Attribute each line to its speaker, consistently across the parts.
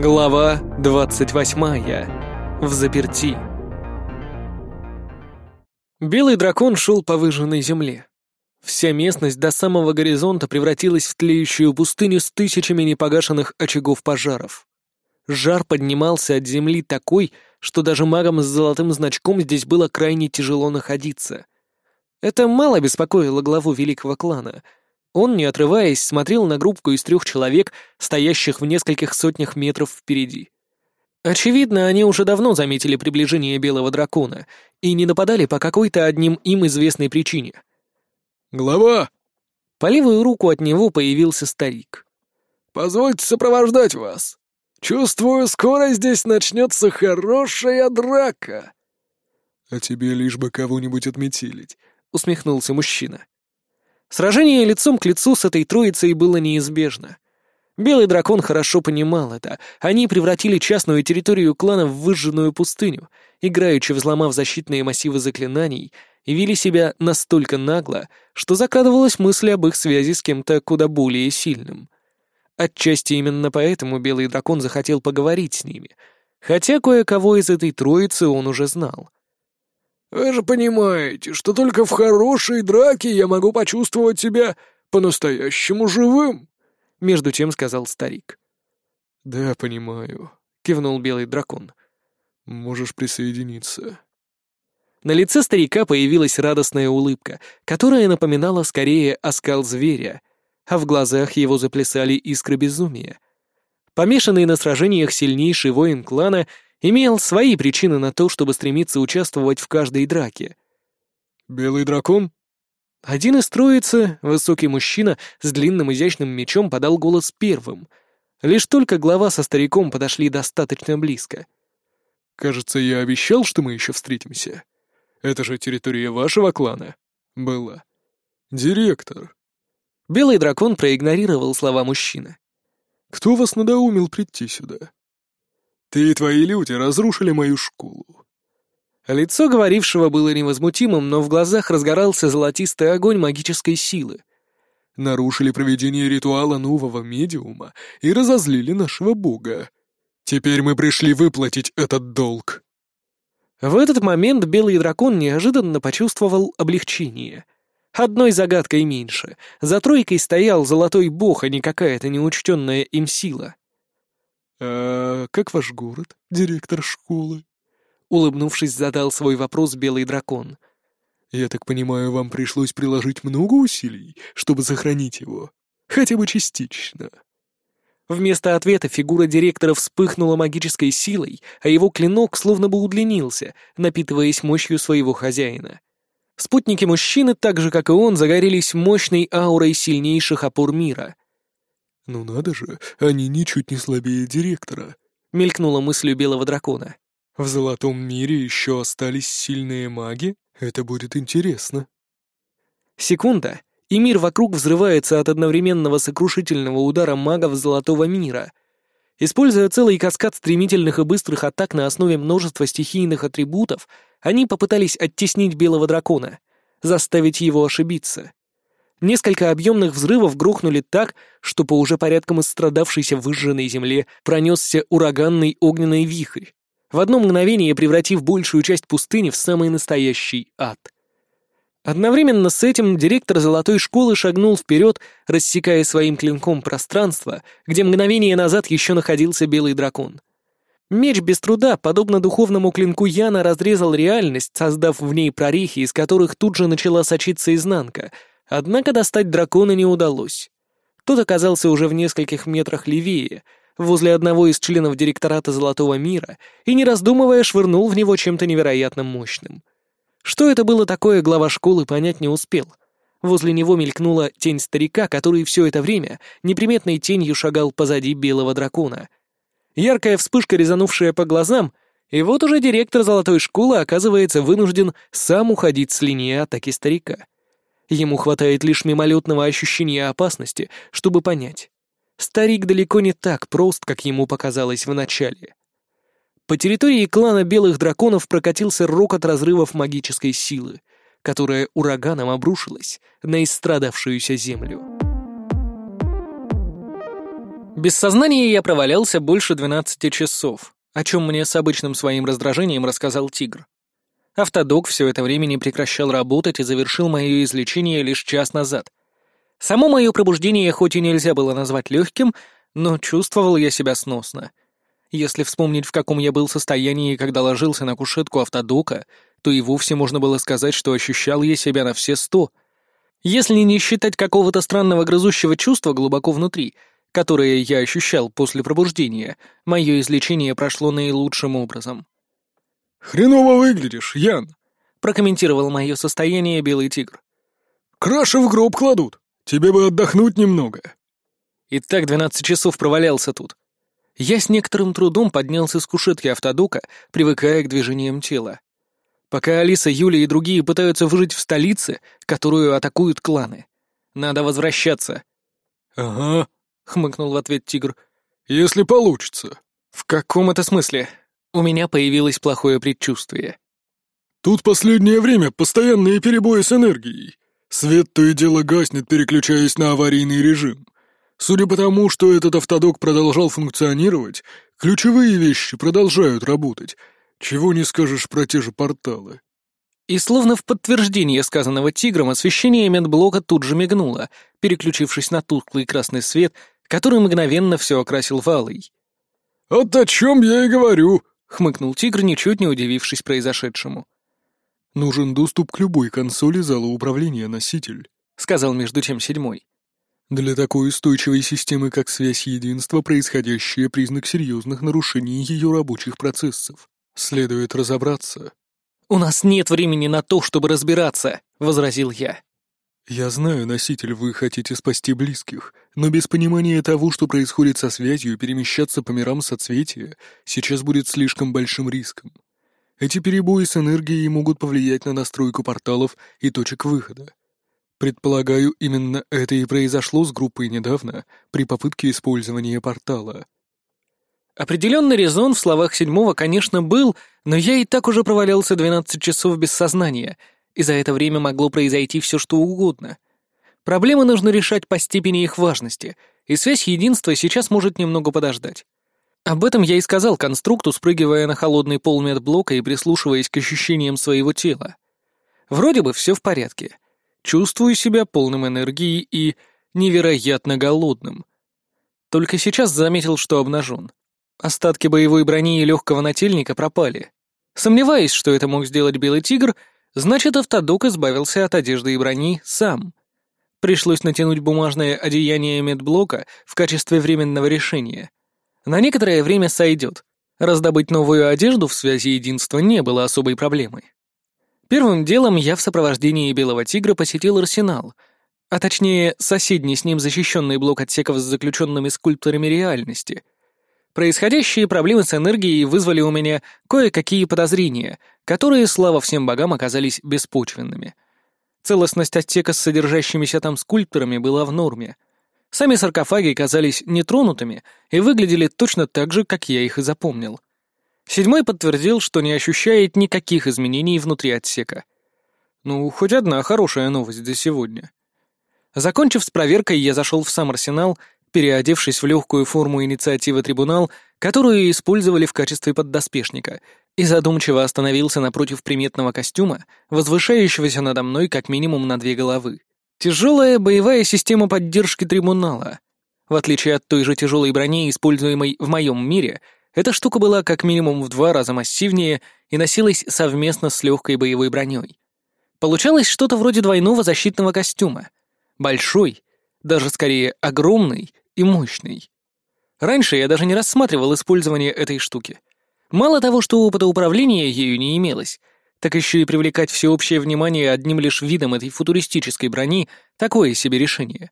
Speaker 1: Глава 28. В заперти. Белый дракон шел по выжженной земле. Вся местность до самого горизонта превратилась в тлеющую пустыню с тысячами непогашенных очагов пожаров. Жар поднимался от земли такой, что даже магам с золотым значком здесь было крайне тяжело находиться. Это мало беспокоило главу великого клана — он, не отрываясь, смотрел на группку из трех человек, стоящих в нескольких сотнях метров впереди. Очевидно, они уже давно заметили приближение белого дракона и не нападали по какой-то одним им известной причине.
Speaker 2: «Глава!»
Speaker 1: По левую руку от него появился старик.
Speaker 2: «Позвольте сопровождать вас. Чувствую, скоро здесь начнется хорошая драка». «А тебе лишь бы кого-нибудь отметилить», — усмехнулся мужчина.
Speaker 1: Сражение лицом к лицу с этой троицей было неизбежно. Белый дракон хорошо понимал это. Они превратили частную территорию клана в выжженную пустыню, играючи взломав защитные массивы заклинаний, и вели себя настолько нагло, что закрадывалась мысль об их связи с кем-то куда более сильным. Отчасти именно поэтому Белый дракон захотел поговорить с ними, хотя кое-кого из этой троицы он уже знал.
Speaker 2: Вы же понимаете, что только в хорошей драке я могу почувствовать себя по-настоящему живым», — между тем сказал старик.
Speaker 1: «Да, понимаю», — кивнул белый дракон.
Speaker 2: «Можешь присоединиться».
Speaker 1: На лице старика появилась радостная улыбка, которая напоминала скорее оскал зверя, а в глазах его заплясали искры безумия. Помешанный на сражениях сильнейший воин клана — имел свои причины на то, чтобы стремиться участвовать в каждой драке.
Speaker 2: «Белый дракон?»
Speaker 1: Один из троицы, высокий мужчина с длинным изящным мечом, подал голос первым. Лишь только глава со стариком подошли достаточно близко.
Speaker 2: «Кажется, я обещал, что мы еще встретимся. Это же территория вашего клана?» «Была. Директор».
Speaker 1: Белый дракон проигнорировал слова мужчины.
Speaker 2: «Кто вас надоумил прийти сюда?» Ты и твои люди разрушили мою школу».
Speaker 1: Лицо говорившего было невозмутимым, но в глазах разгорался золотистый огонь магической силы.
Speaker 2: Нарушили проведение ритуала нового медиума и разозлили нашего бога. Теперь мы пришли выплатить этот долг.
Speaker 1: В этот момент белый дракон неожиданно почувствовал облегчение. Одной загадкой меньше. За тройкой стоял золотой бог, а не какая-то неучтенная им сила.
Speaker 2: «А как ваш город, директор школы?»
Speaker 1: Улыбнувшись, задал свой вопрос белый дракон.
Speaker 2: «Я так понимаю, вам пришлось приложить много усилий, чтобы сохранить его? Хотя бы частично?»
Speaker 1: Вместо ответа фигура директора вспыхнула магической силой, а его клинок словно бы удлинился, напитываясь мощью своего хозяина. Спутники мужчины, так же как и он, загорелись мощной аурой сильнейших опор мира —
Speaker 2: «Ну надо же, они ничуть не слабее директора», — мелькнула мыслью белого дракона. «В золотом мире еще остались сильные маги? Это будет интересно».
Speaker 1: Секунда, и мир вокруг взрывается от одновременного сокрушительного удара магов золотого мира. Используя целый каскад стремительных и быстрых атак на основе множества стихийных атрибутов, они попытались оттеснить белого дракона, заставить его ошибиться. Несколько объемных взрывов грохнули так, что по уже порядком истрадавшейся выжженной земле пронесся ураганный огненный вихрь, в одно мгновение превратив большую часть пустыни в самый настоящий ад. Одновременно с этим директор золотой школы шагнул вперед, рассекая своим клинком пространство, где мгновение назад еще находился белый дракон. Меч без труда, подобно духовному клинку Яна, разрезал реальность, создав в ней прорехи, из которых тут же начала сочиться изнанка — Однако достать дракона не удалось. Тот оказался уже в нескольких метрах левее, возле одного из членов директората Золотого мира, и, не раздумывая, швырнул в него чем-то невероятно мощным. Что это было такое, глава школы понять не успел. Возле него мелькнула тень старика, который все это время неприметной тенью шагал позади белого дракона. Яркая вспышка, резанувшая по глазам, и вот уже директор Золотой школы оказывается вынужден сам уходить с линии атаки старика. Ему хватает лишь мимолетного ощущения опасности, чтобы понять. Старик далеко не так прост, как ему показалось вначале. По территории клана Белых Драконов прокатился рокот разрывов магической силы, которая ураганом обрушилась на истрадавшуюся землю. Без сознания я провалялся больше 12 часов, о чем мне с обычным своим раздражением рассказал тигр. Автодок все это время не прекращал работать и завершил мое излечение лишь час назад. Само мое пробуждение хоть и нельзя было назвать легким, но чувствовал я себя сносно. Если вспомнить, в каком я был состоянии, когда ложился на кушетку автодока, то и вовсе можно было сказать, что ощущал я себя на все сто. Если не считать какого-то странного грызущего чувства глубоко внутри, которое я ощущал после пробуждения, мое излечение прошло наилучшим образом.
Speaker 2: «Хреново выглядишь, Ян», —
Speaker 1: прокомментировал мое состояние белый тигр.
Speaker 2: «Краши в гроб кладут. Тебе бы отдохнуть немного».
Speaker 1: И так двенадцать часов провалялся тут. Я с некоторым трудом поднялся с кушетки автодока, привыкая к движениям тела. Пока Алиса, Юля и другие пытаются выжить в столице, которую атакуют кланы. Надо возвращаться.
Speaker 2: «Ага», —
Speaker 1: хмыкнул в ответ тигр.
Speaker 2: «Если получится».
Speaker 1: «В каком это смысле?» У меня появилось плохое предчувствие.
Speaker 2: «Тут последнее время постоянные перебои с энергией. Свет то и дело гаснет, переключаясь на аварийный режим. Судя по тому, что этот автодок продолжал функционировать, ключевые вещи продолжают работать, чего не скажешь про те же порталы.
Speaker 1: И словно в подтверждение сказанного тигром, освещение медблока тут же мигнуло, переключившись на тусклый красный свет, который мгновенно все окрасил в алый.
Speaker 2: «Вот о чем я и говорю», —
Speaker 1: хмыкнул тигр, ничуть не удивившись произошедшему.
Speaker 2: «Нужен доступ к любой консоли зала управления носитель», —
Speaker 1: сказал между тем седьмой.
Speaker 2: «Для такой устойчивой системы, как связь единства, происходящее признак серьезных нарушений ее рабочих процессов. Следует разобраться».
Speaker 1: «У нас нет времени на то, чтобы разбираться», — возразил я.
Speaker 2: «Я знаю, носитель, вы хотите спасти близких, но без понимания того, что происходит со связью, перемещаться по мирам соцветия сейчас будет слишком большим риском. Эти перебои с энергией могут повлиять на настройку порталов и точек выхода. Предполагаю, именно это и произошло с группой недавно при попытке использования портала.
Speaker 1: Определенный резон в словах седьмого, конечно, был, но я и так уже провалялся 12 часов без сознания, и за это время могло произойти все что угодно. Проблемы нужно решать по степени их важности, и связь единства сейчас может немного подождать. Об этом я и сказал конструкту, спрыгивая на холодный пол медблока и прислушиваясь к ощущениям своего тела. Вроде бы все в порядке. Чувствую себя полным энергии и невероятно голодным. Только сейчас заметил, что обнажен. Остатки боевой брони и легкого нательника пропали. Сомневаюсь, что это мог сделать Белый Тигр, значит, автодок избавился от одежды и брони сам. Пришлось натянуть бумажное одеяние медблока в качестве временного решения. На некоторое время сойдет. Раздобыть новую одежду в связи единства не было особой проблемой. Первым делом я в сопровождении Белого Тигра посетил арсенал, а точнее соседний с ним защищенный блок отсеков с заключенными скульпторами реальности — Происходящие проблемы с энергией вызвали у меня кое-какие подозрения, которые, слава всем богам, оказались беспочвенными. Целостность отсека с содержащимися там скульпторами была в норме. Сами саркофаги казались нетронутыми и выглядели точно так же, как я их и запомнил. Седьмой подтвердил, что не ощущает никаких изменений внутри отсека. Ну, хоть одна хорошая новость за сегодня. Закончив с проверкой, я зашел в сам арсенал переодевшись в легкую форму инициативы трибунал, которую использовали в качестве поддоспешника, и задумчиво остановился напротив приметного костюма, возвышающегося надо мной как минимум на две головы. Тяжелая боевая система поддержки трибунала. В отличие от той же тяжелой брони, используемой в моем мире, эта штука была как минимум в два раза массивнее и носилась совместно с легкой боевой броней. Получалось что-то вроде двойного защитного костюма. Большой, даже скорее огромный и мощный. Раньше я даже не рассматривал использование этой штуки. Мало того, что опыта управления ею не имелось, так еще и привлекать всеобщее внимание одним лишь видом этой футуристической брони — такое себе решение.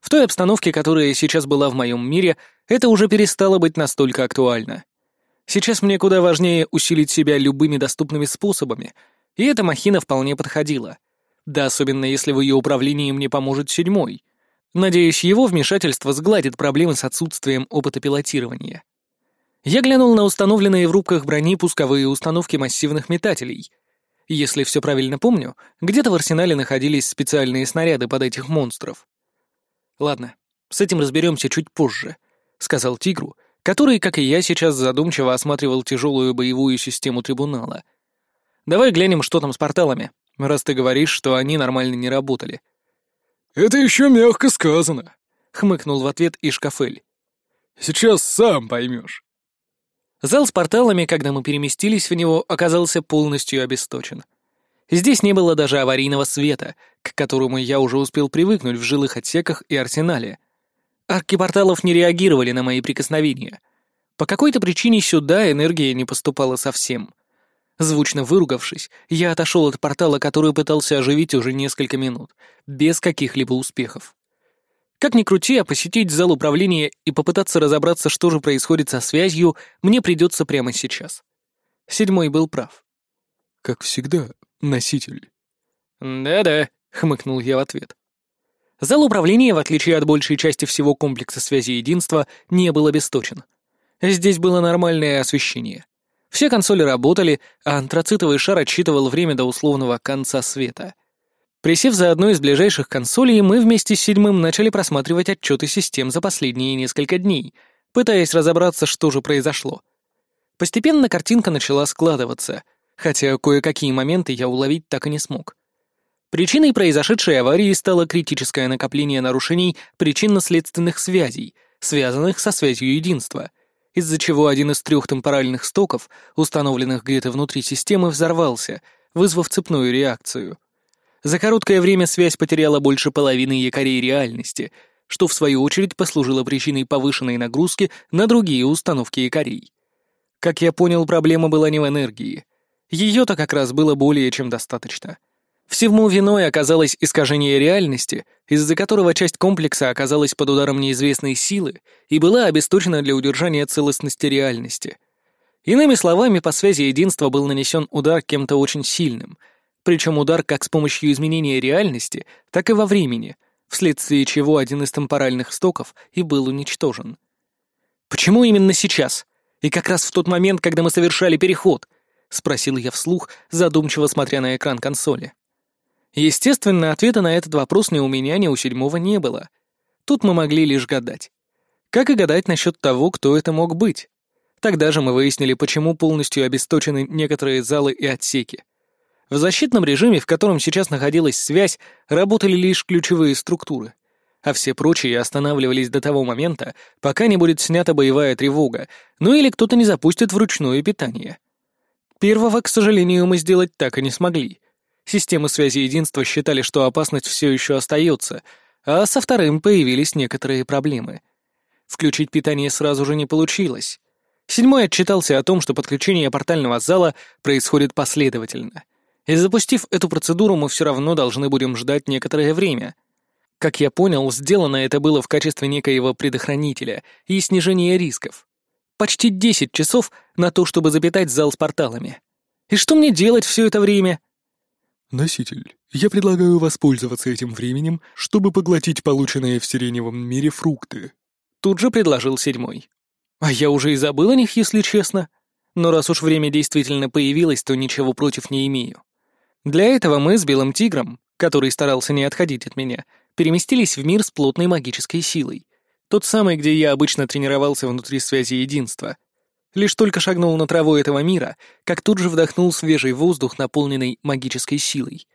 Speaker 1: В той обстановке, которая сейчас была в моем мире, это уже перестало быть настолько актуально. Сейчас мне куда важнее усилить себя любыми доступными способами, и эта махина вполне подходила. Да особенно если в ее управлении мне поможет седьмой. Надеюсь, его вмешательство сгладит проблемы с отсутствием опыта пилотирования. Я глянул на установленные в рубках брони пусковые установки массивных метателей. Если все правильно помню, где-то в арсенале находились специальные снаряды под этих монстров. Ладно, с этим разберемся чуть позже. — сказал Тигру, который, как и я, сейчас задумчиво осматривал тяжелую боевую систему трибунала. «Давай глянем, что там с порталами, раз ты говоришь, что они нормально не работали».
Speaker 2: «Это еще мягко сказано», —
Speaker 1: хмыкнул в ответ Ишкафель.
Speaker 2: «Сейчас сам поймешь».
Speaker 1: Зал с порталами, когда мы переместились в него, оказался полностью обесточен. Здесь не было даже аварийного света, к которому я уже успел привыкнуть в жилых отсеках и арсенале. Арки порталов не реагировали на мои прикосновения. По какой-то причине сюда энергия не поступала совсем. Звучно выругавшись, я отошел от портала, который пытался оживить уже несколько минут, без каких-либо успехов. Как ни крути, а посетить зал управления и попытаться разобраться, что же происходит со связью, мне придется прямо сейчас. Седьмой был прав.
Speaker 2: «Как всегда, носитель».
Speaker 1: «Да-да», — хмыкнул я в ответ. Зал управления, в отличие от большей части всего комплекса связи единства, не был обесточен. Здесь было нормальное освещение. Все консоли работали, а антрацитовый шар отсчитывал время до условного конца света. Присев за одной из ближайших консолей, мы вместе с седьмым начали просматривать отчеты систем за последние несколько дней, пытаясь разобраться, что же произошло. Постепенно картинка начала складываться, хотя кое-какие моменты я уловить так и не смог. Причиной произошедшей аварии стало критическое накопление нарушений причинно-следственных связей, связанных со связью единства, из-за чего один из трех темпоральных стоков, установленных где-то внутри системы, взорвался, вызвав цепную реакцию. За короткое время связь потеряла больше половины якорей реальности, что в свою очередь послужило причиной повышенной нагрузки на другие установки якорей. Как я понял, проблема была не в энергии. Ее-то как раз было более чем достаточно — Всему виной оказалось искажение реальности, из-за которого часть комплекса оказалась под ударом неизвестной силы и была обесточена для удержания целостности реальности. Иными словами, по связи единства был нанесен удар кем-то очень сильным, причем удар как с помощью изменения реальности, так и во времени, вследствие чего один из темпоральных стоков и был уничтожен. «Почему именно сейчас? И как раз в тот момент, когда мы совершали переход?» — спросил я вслух, задумчиво смотря на экран консоли. Естественно, ответа на этот вопрос ни у меня, ни у седьмого не было. Тут мы могли лишь гадать. Как и гадать насчет того, кто это мог быть. Тогда же мы выяснили, почему полностью обесточены некоторые залы и отсеки. В защитном режиме, в котором сейчас находилась связь, работали лишь ключевые структуры, а все прочие останавливались до того момента, пока не будет снята боевая тревога, ну или кто-то не запустит вручное питание. Первого, к сожалению, мы сделать так и не смогли — Системы связи единства считали, что опасность все еще остается, а со вторым появились некоторые проблемы. Включить питание сразу же не получилось. Седьмой отчитался о том, что подключение портального зала происходит последовательно. И запустив эту процедуру, мы все равно должны будем ждать некоторое время. Как я понял, сделано это было в качестве некоего предохранителя и снижения рисков. Почти 10 часов на то, чтобы запитать зал с порталами. И что мне делать все это время?
Speaker 2: «Носитель, я предлагаю воспользоваться этим временем, чтобы поглотить полученные в сиреневом мире фрукты».
Speaker 1: Тут же предложил седьмой. А я уже и забыл о них, если честно. Но раз уж время действительно появилось, то ничего против не имею. Для этого мы с Белым Тигром, который старался не отходить от меня, переместились в мир с плотной магической силой. Тот самый, где я обычно тренировался внутри связи единства — Лишь только шагнул на траву этого мира, как тут же вдохнул свежий воздух, наполненный магической силой.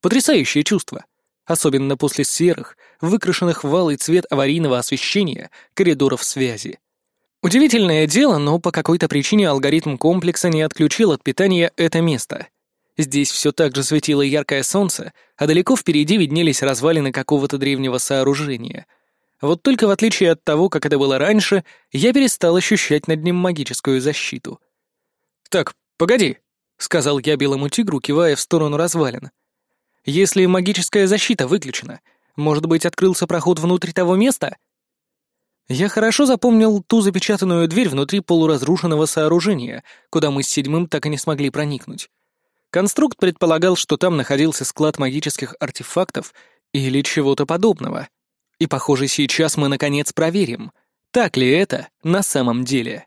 Speaker 1: Потрясающее чувство. Особенно после серых, выкрашенных в алый цвет аварийного освещения коридоров связи. Удивительное дело, но по какой-то причине алгоритм комплекса не отключил от питания это место. Здесь все так же светило яркое солнце, а далеко впереди виднелись развалины какого-то древнего сооружения — вот только в отличие от того, как это было раньше, я перестал ощущать над ним магическую защиту. «Так, погоди», — сказал я белому тигру, кивая в сторону развалин. «Если магическая защита выключена, может быть, открылся проход внутрь того места?» Я хорошо запомнил ту запечатанную дверь внутри полуразрушенного сооружения, куда мы с седьмым так и не смогли проникнуть. Конструкт предполагал, что там находился склад магических артефактов или чего-то подобного. И, похоже, сейчас мы наконец проверим, так ли это на самом деле.